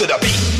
rhythm as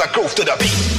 I groove to the beat.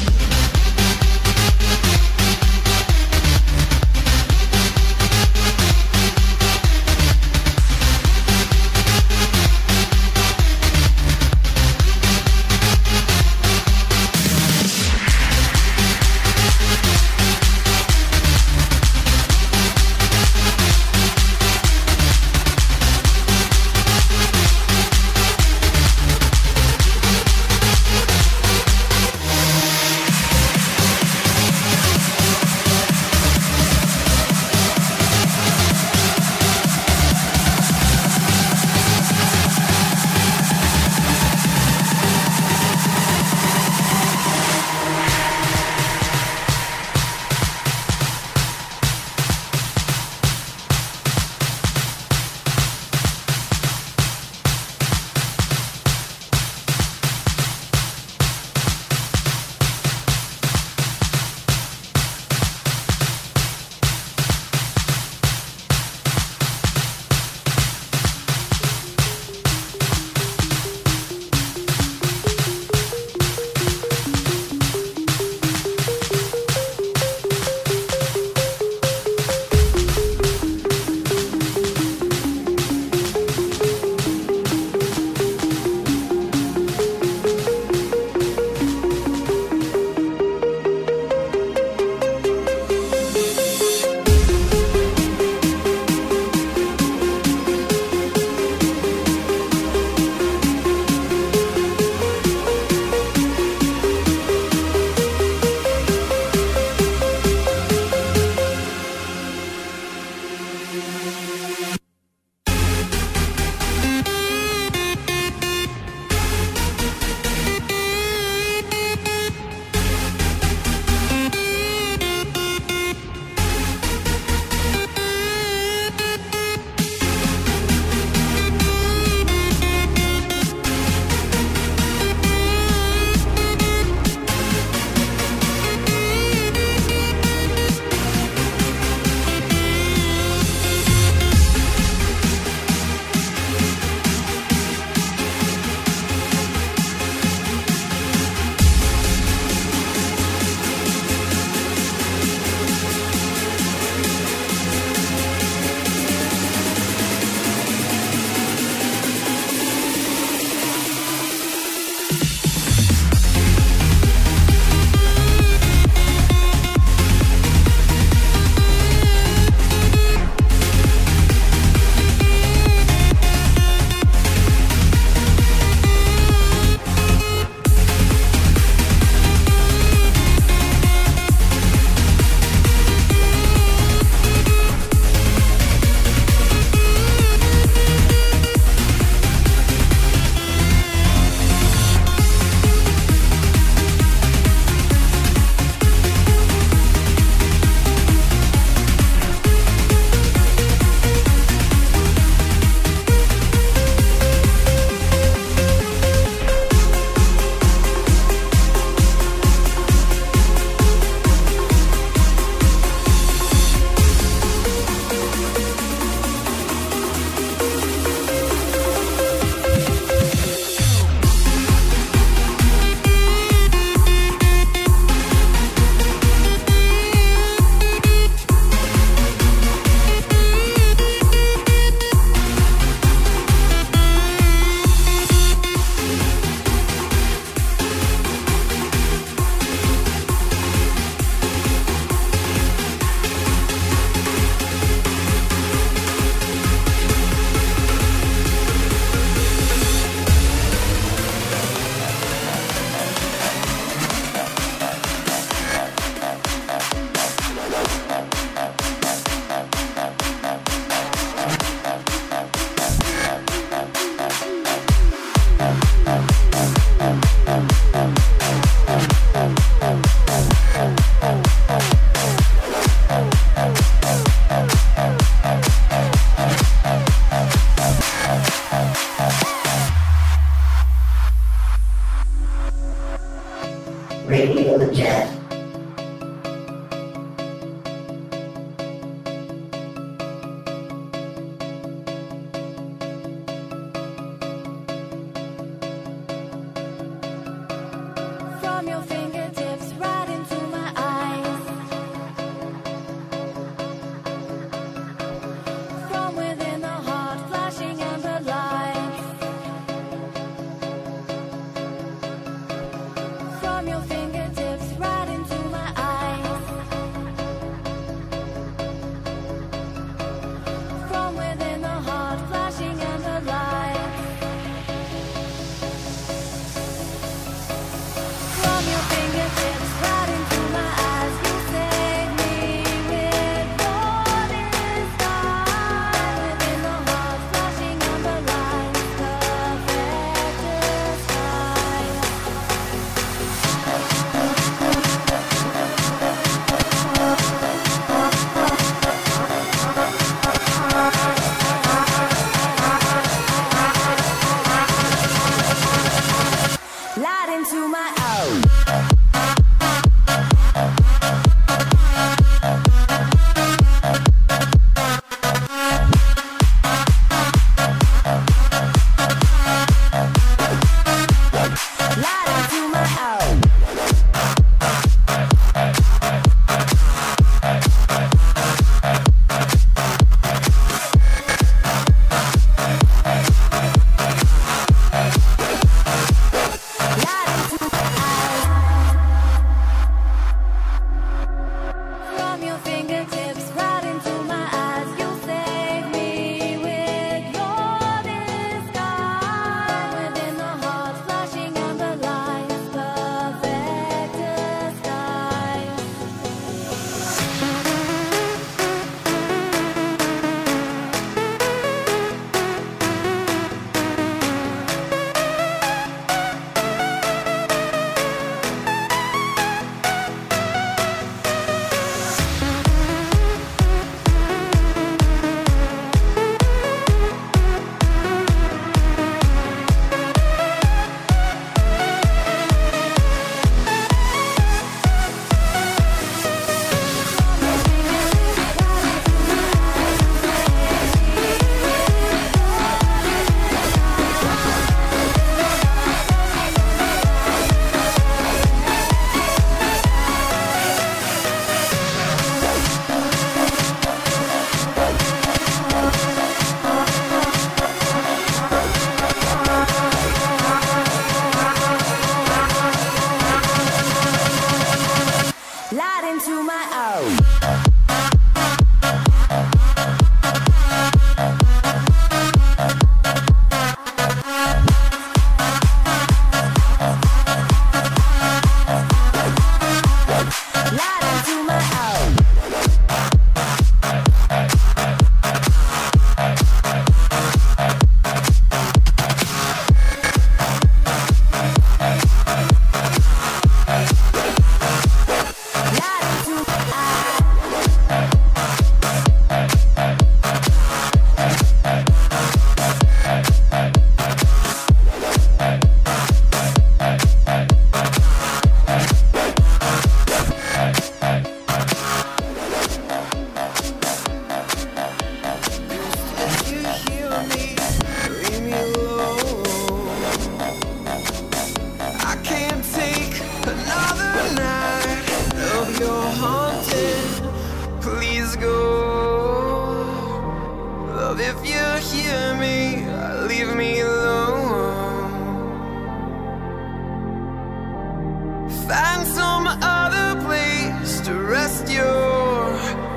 To the rhythm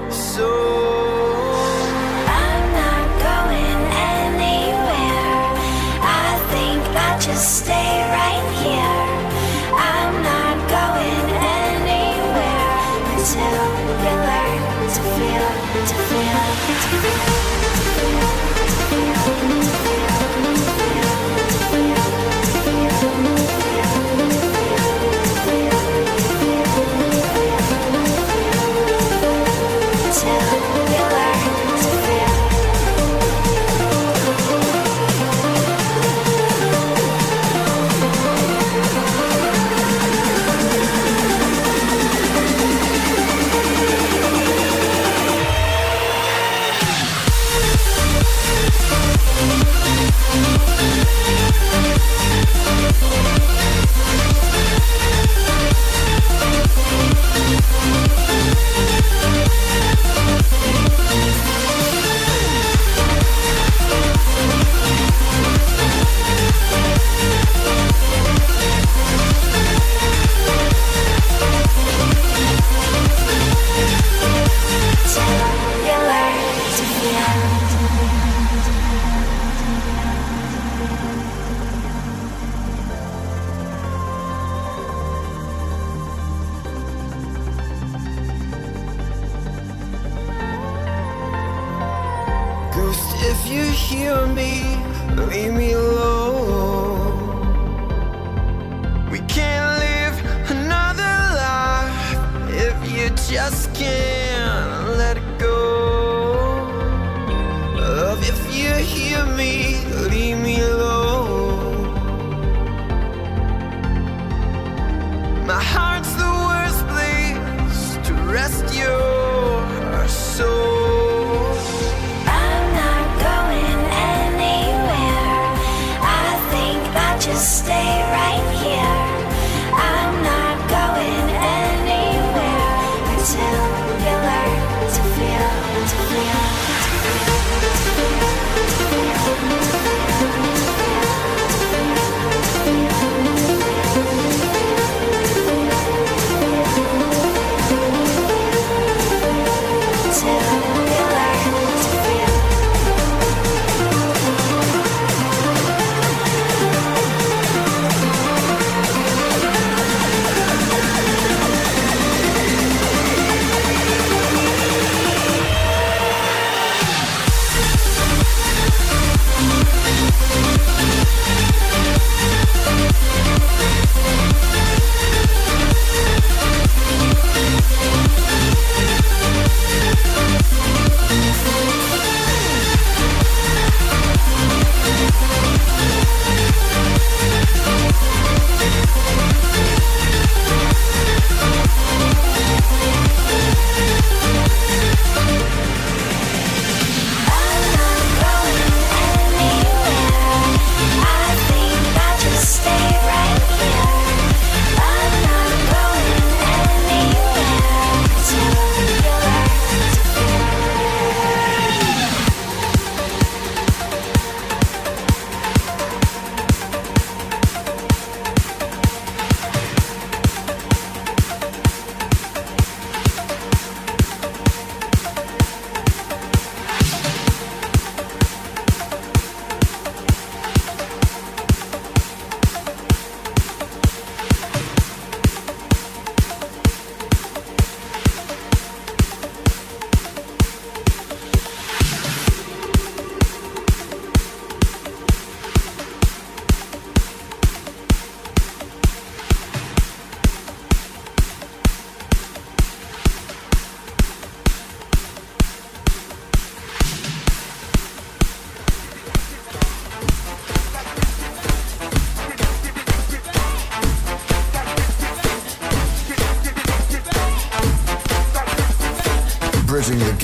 as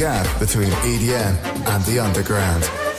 gap between EDM and the underground.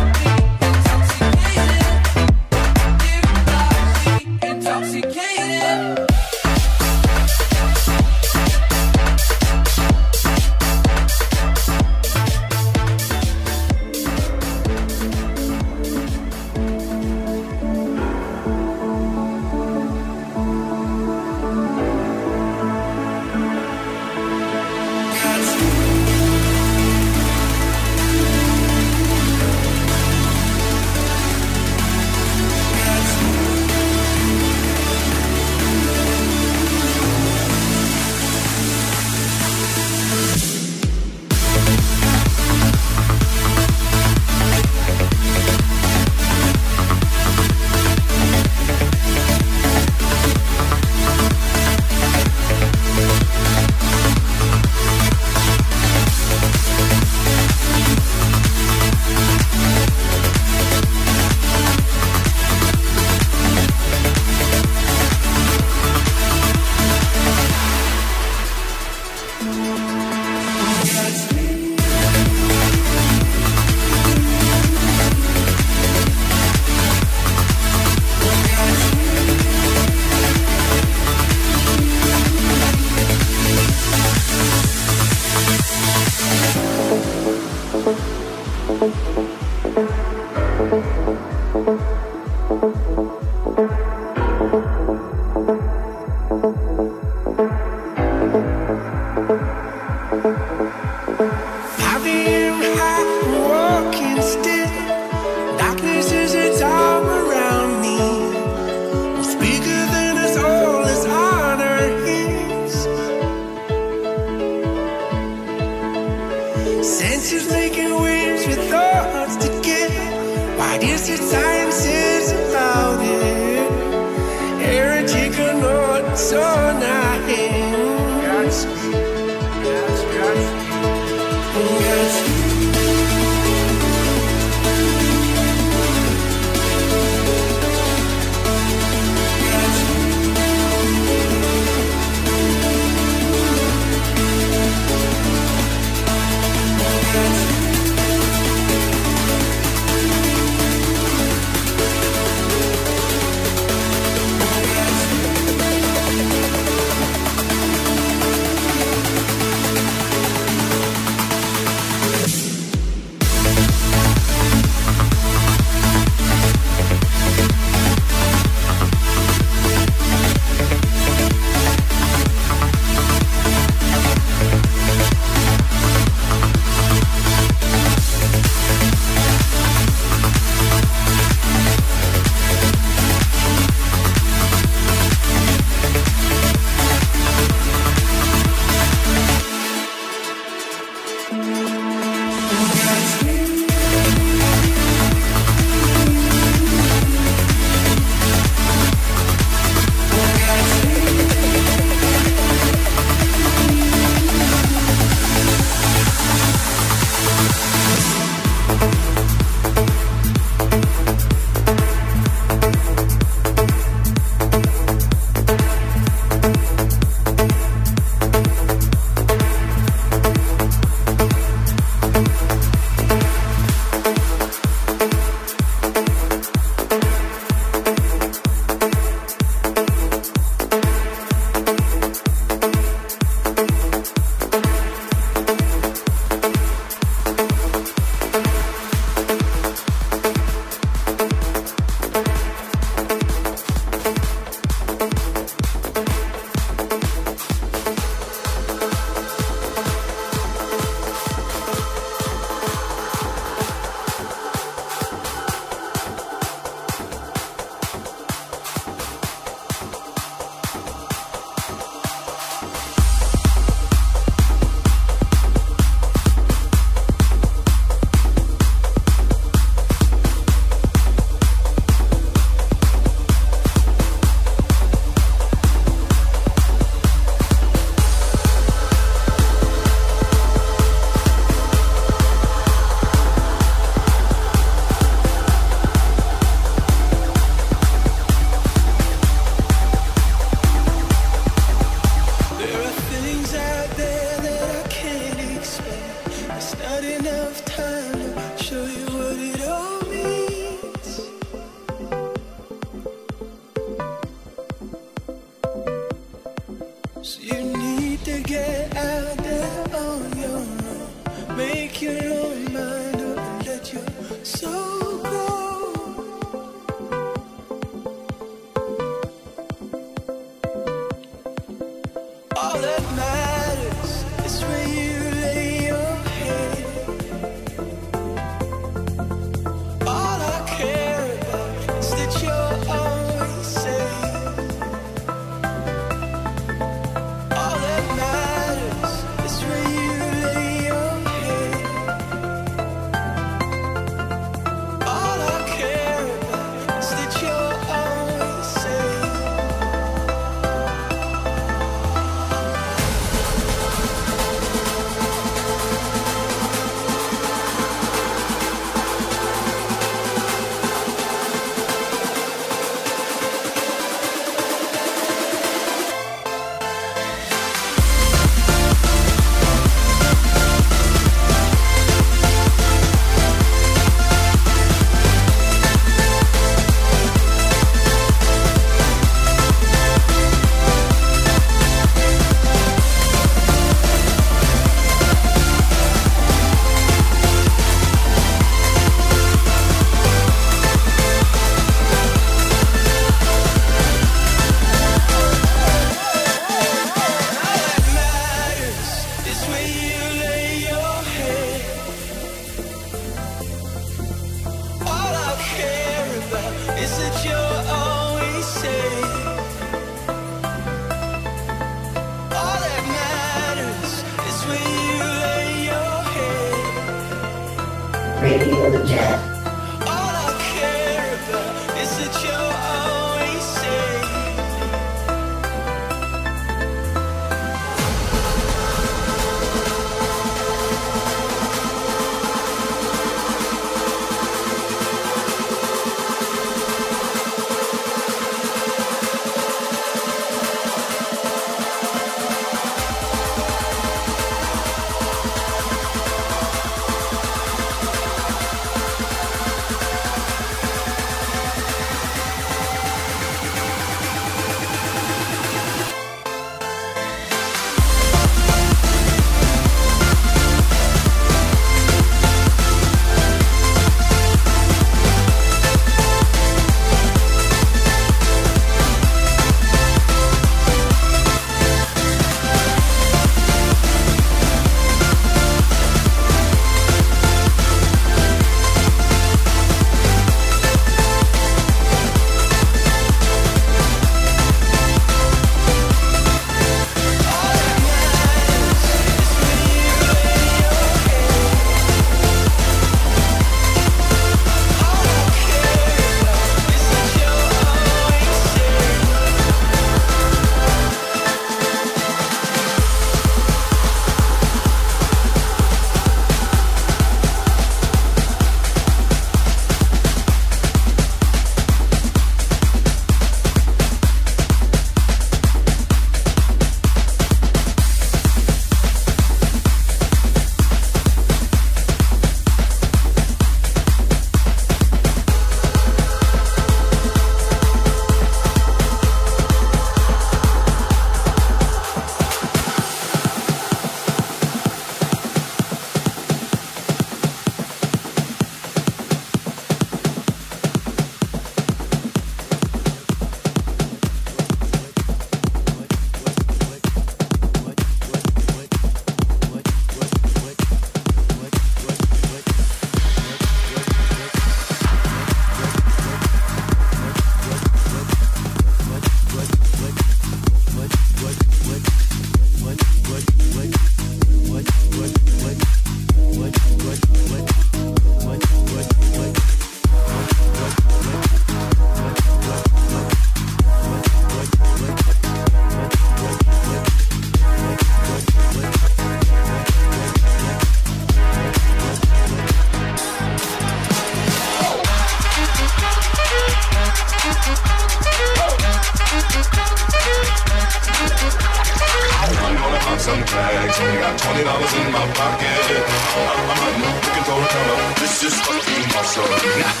Thank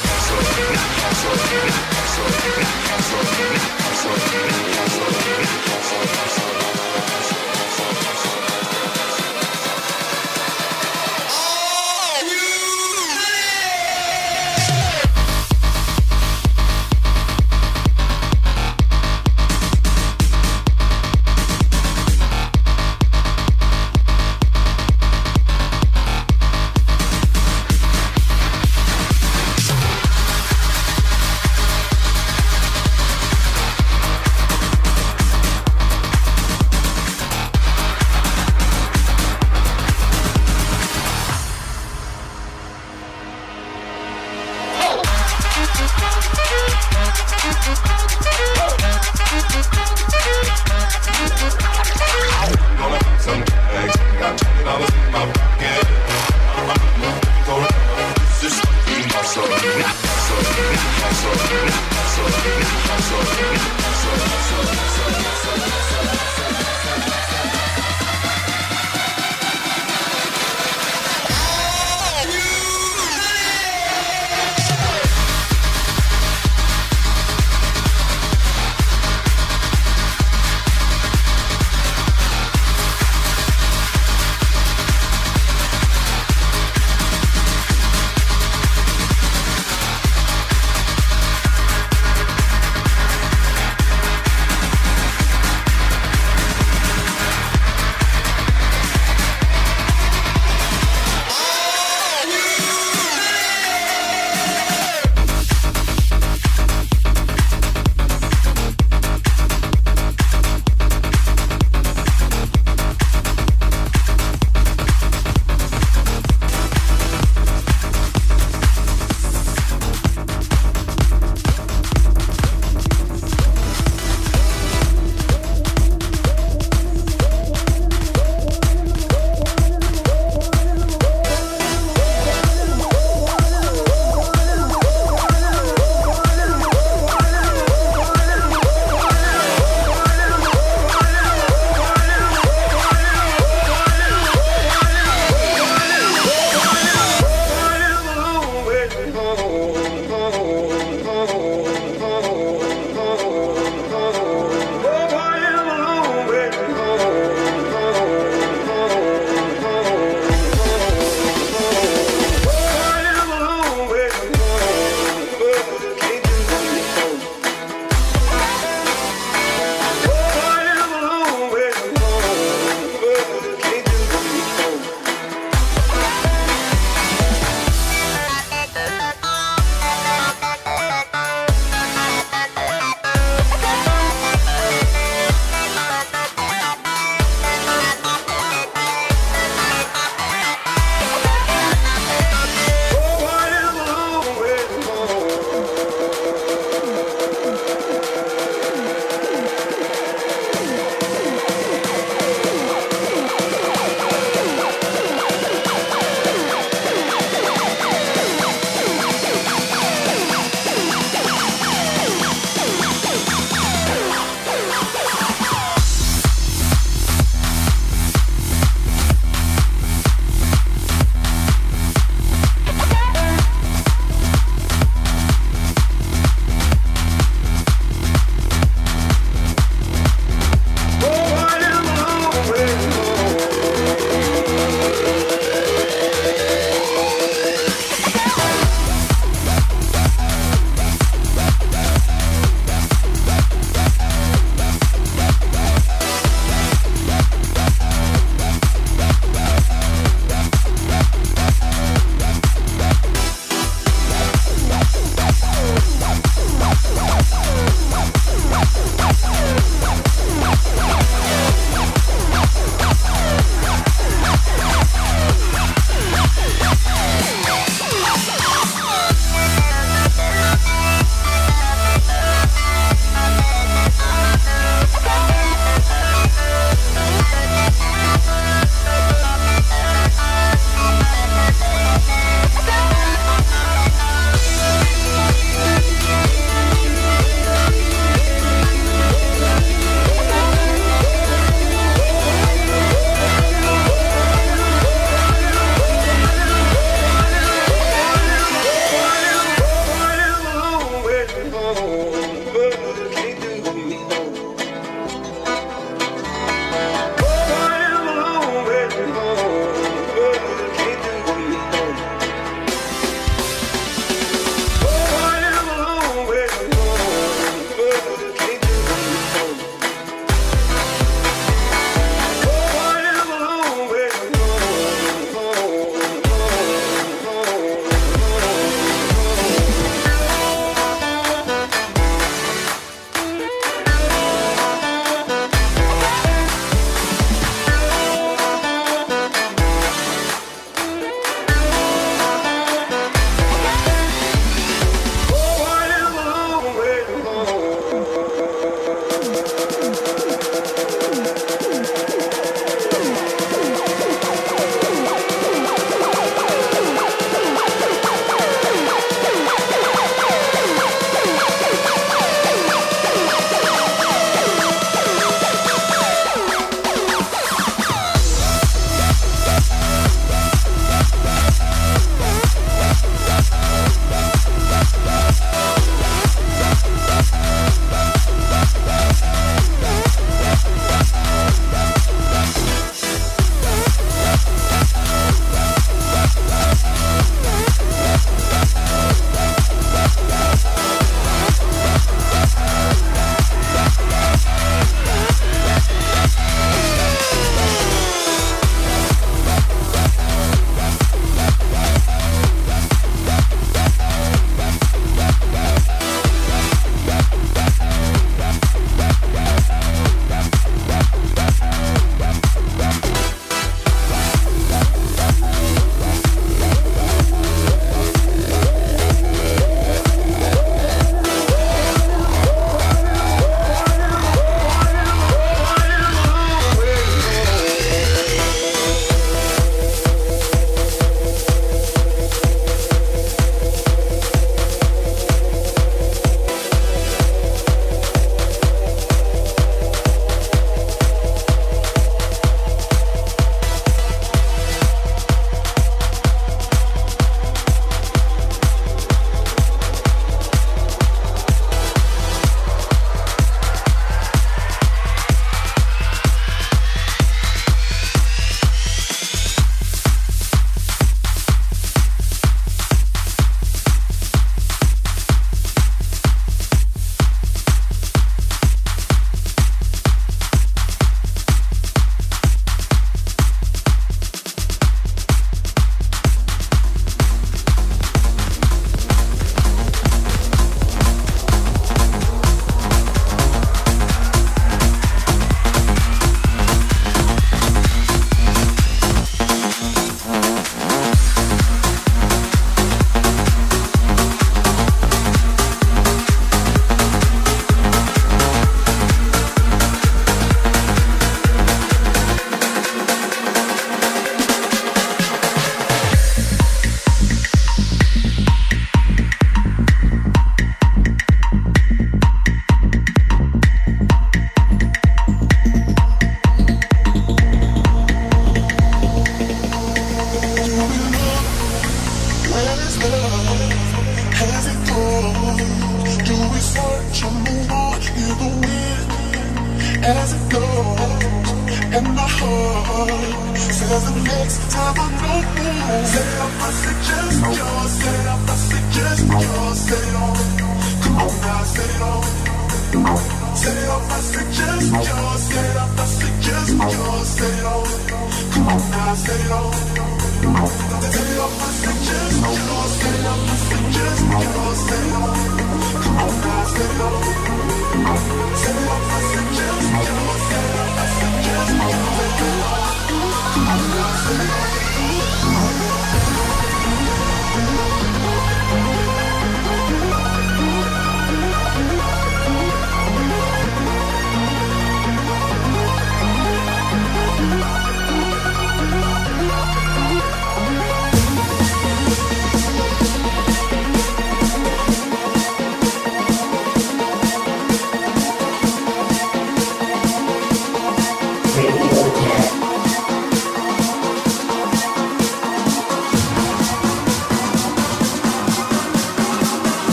you.